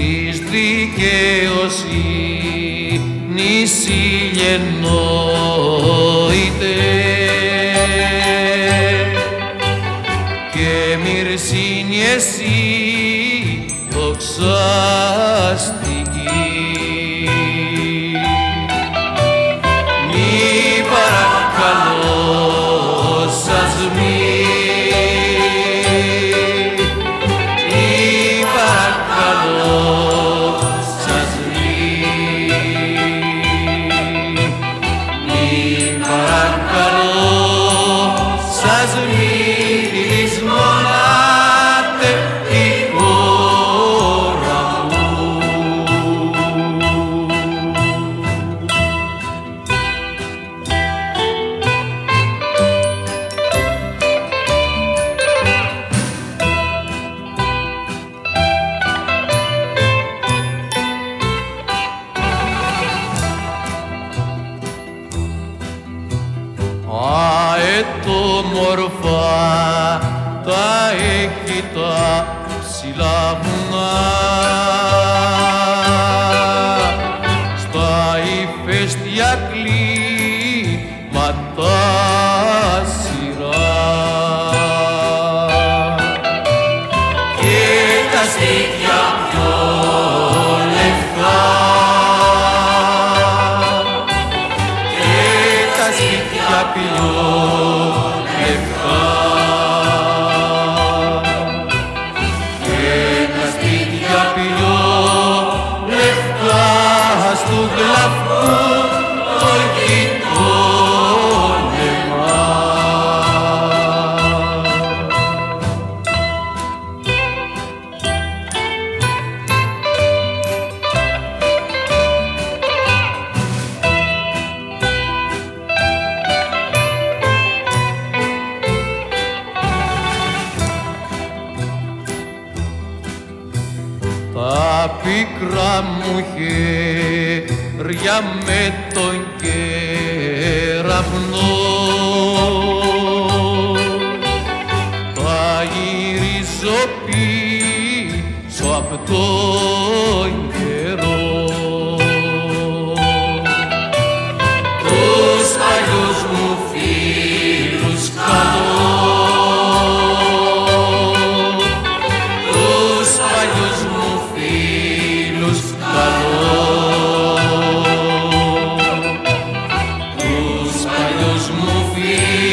της δικαιοσύνης ηλιενόητε και μυρσίνη εσύ δοξάστη but I και το μορφά τα έχει τα ψηλά βουνά. Στα ύφεστια κλίματα πικρά μου χέρια με τον κεραυνό. Θα γυρίζω πίσω απ' τον καιρό. Τους παλιούς μου φίλους καλώ τους παλιούς ouvir.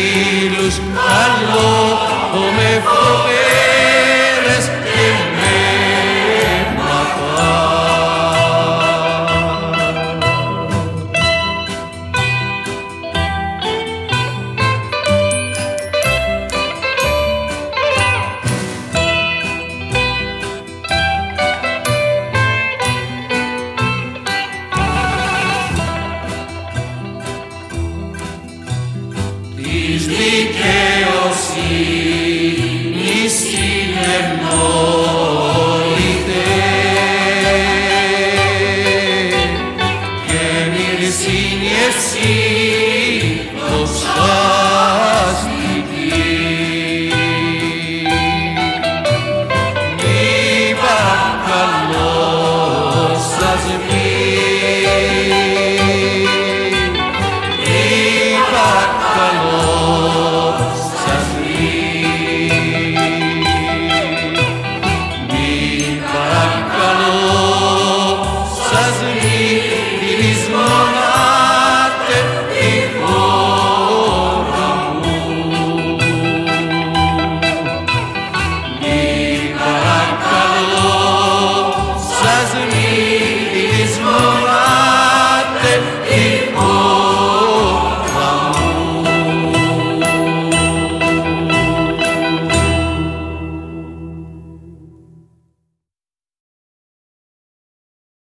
possibly